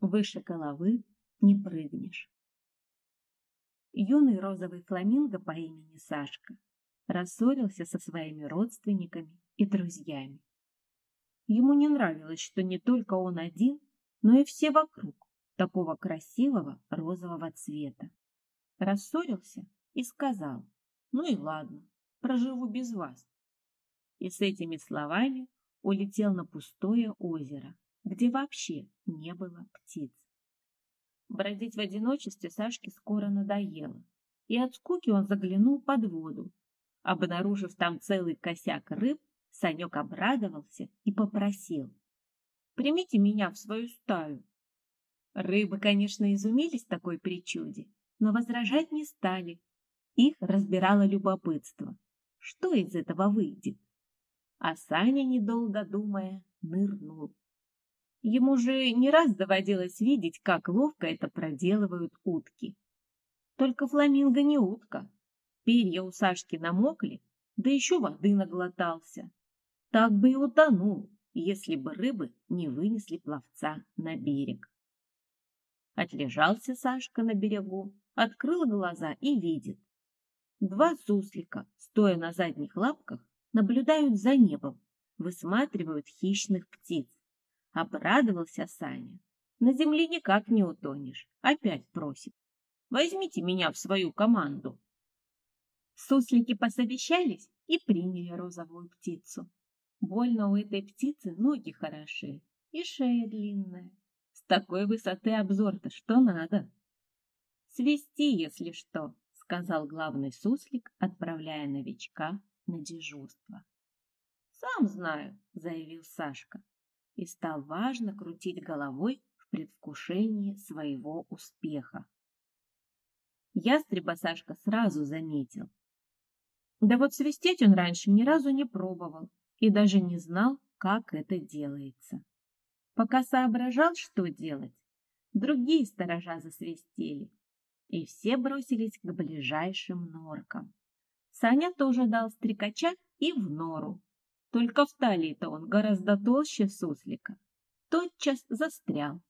Выше головы не прыгнешь. Юный розовый фламинго по имени Сашка рассорился со своими родственниками и друзьями. Ему не нравилось, что не только он один, но и все вокруг такого красивого розового цвета. Рассорился и сказал, ну и ладно, проживу без вас. И с этими словами улетел на пустое озеро, где вообще не было птиц. Бродить в одиночестве Сашке скоро надоело, и от скуки он заглянул под воду. Обнаружив там целый косяк рыб, Санек обрадовался и попросил. «Примите меня в свою стаю». Рыбы, конечно, изумились такой причуде, но возражать не стали. Их разбирало любопытство. Что из этого выйдет? А Саня, недолго думая, нырнул. Ему же не раз доводилось видеть, как ловко это проделывают утки. Только фламинго не утка. Перья у Сашки намокли, да еще воды наглотался. Так бы и утонул, если бы рыбы не вынесли пловца на берег. Отлежался Сашка на берегу, открыл глаза и видит. Два суслика, стоя на задних лапках, наблюдают за небом, высматривают хищных птиц. Обрадовался Саня. На земле никак не утонешь. Опять просит. Возьмите меня в свою команду. Суслики посовещались и приняли розовую птицу. Больно у этой птицы ноги хороши и шея длинная. С такой высоты обзор-то что надо? Свести, если что, сказал главный суслик, отправляя новичка на дежурство. Сам знаю, заявил Сашка и стал важно крутить головой в предвкушении своего успеха. Ястреба Сашка сразу заметил. Да вот свистеть он раньше ни разу не пробовал и даже не знал, как это делается. Пока соображал, что делать, другие сторожа засвистели, и все бросились к ближайшим норкам. Саня тоже дал стрекача и в нору, только в талии-то он гораздо толще суслика. Тотчас застрял.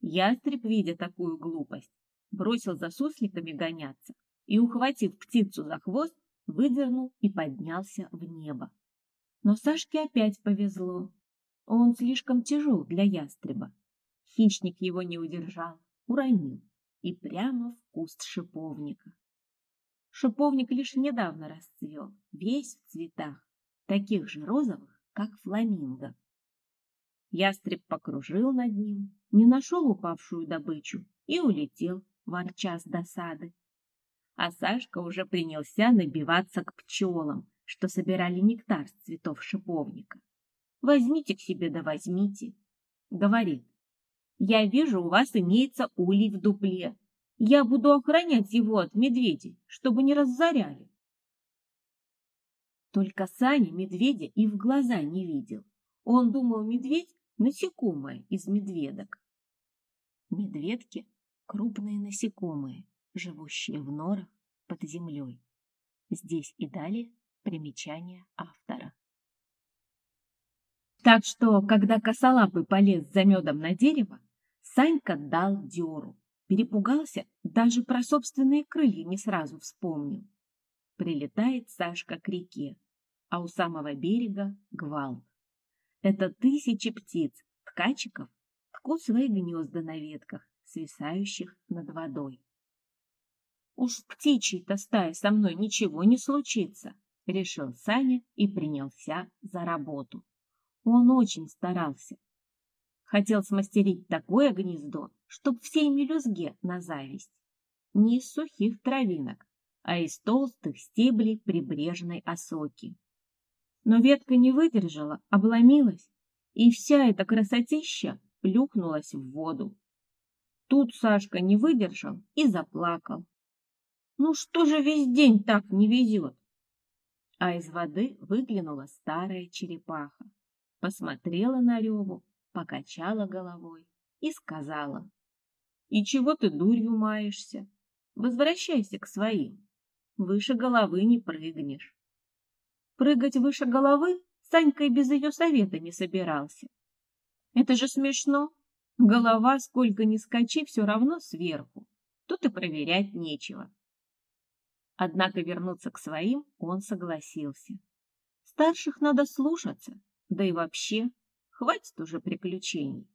Ястреб, видя такую глупость, бросил за сусликами гоняться и, ухватив птицу за хвост, выдернул и поднялся в небо. Но Сашке опять повезло. Он слишком тяжел для ястреба. Хищник его не удержал, уронил и прямо в куст шиповника. Шиповник лишь недавно расцвел, весь в цветах, таких же розовых, как фламинго. Ястреб покружил над ним, не нашел упавшую добычу и улетел, ворча с досады. А Сашка уже принялся набиваться к пчелам, что собирали нектар с цветов шиповника. «Возьмите к себе да возьмите», — говорит. «Я вижу, у вас имеется улей в дупле. Я буду охранять его от медведей, чтобы не разоряли». Только Саня медведя и в глаза не видел. Он думал, медведь — насекомое из медведок. Медведки — крупные насекомые, живущие в норах под землей. Здесь и далее примечание автора. Так что, когда косолапый полез за медом на дерево, Санька дал дёру. Перепугался, даже про собственные крылья не сразу вспомнил. Прилетает Сашка к реке, а у самого берега гвалт. Это тысячи птиц, ткачиков, ткут свои гнезда на ветках, свисающих над водой. Уж в птичьей-то стае со мной ничего не случится, решил Саня и принялся за работу. Он очень старался. Хотел смастерить такое гнездо, чтоб всей мелюзге на зависть. Не из сухих травинок, а из толстых стеблей прибрежной осоки. Но ветка не выдержала, обломилась, и вся эта красотища плюхнулась в воду. Тут Сашка не выдержал и заплакал. Ну что же весь день так не везет? А из воды выглянула старая черепаха, посмотрела на Реву, покачала головой и сказала. И чего ты дурью маешься? Возвращайся к своим. Выше головы не прыгнешь. Прыгать выше головы Санька и без ее совета не собирался. Это же смешно. Голова, сколько ни скачи, все равно сверху. Тут и проверять нечего. Однако вернуться к своим он согласился. Старших надо слушаться, да и вообще, хватит уже приключений.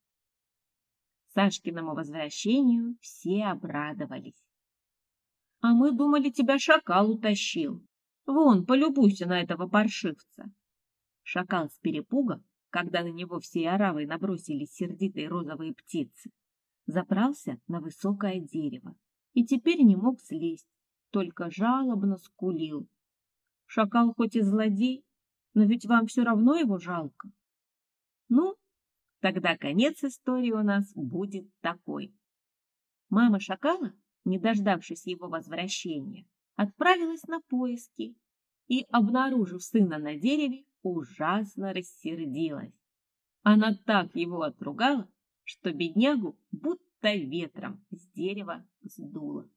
Сашкиному возвращению все обрадовались. А мы думали, тебя шакал утащил. Вон, полюбуйся на этого паршивца. Шакал с перепуга, когда на него всей оравой набросились сердитые розовые птицы, забрался на высокое дерево и теперь не мог слезть, только жалобно скулил. Шакал хоть и злодей, но ведь вам все равно его жалко. Ну, тогда конец истории у нас будет такой. Мама шакала, не дождавшись его возвращения, отправилась на поиски и, обнаружив сына на дереве, ужасно рассердилась. Она так его отругала, что беднягу будто ветром с дерева сдуло.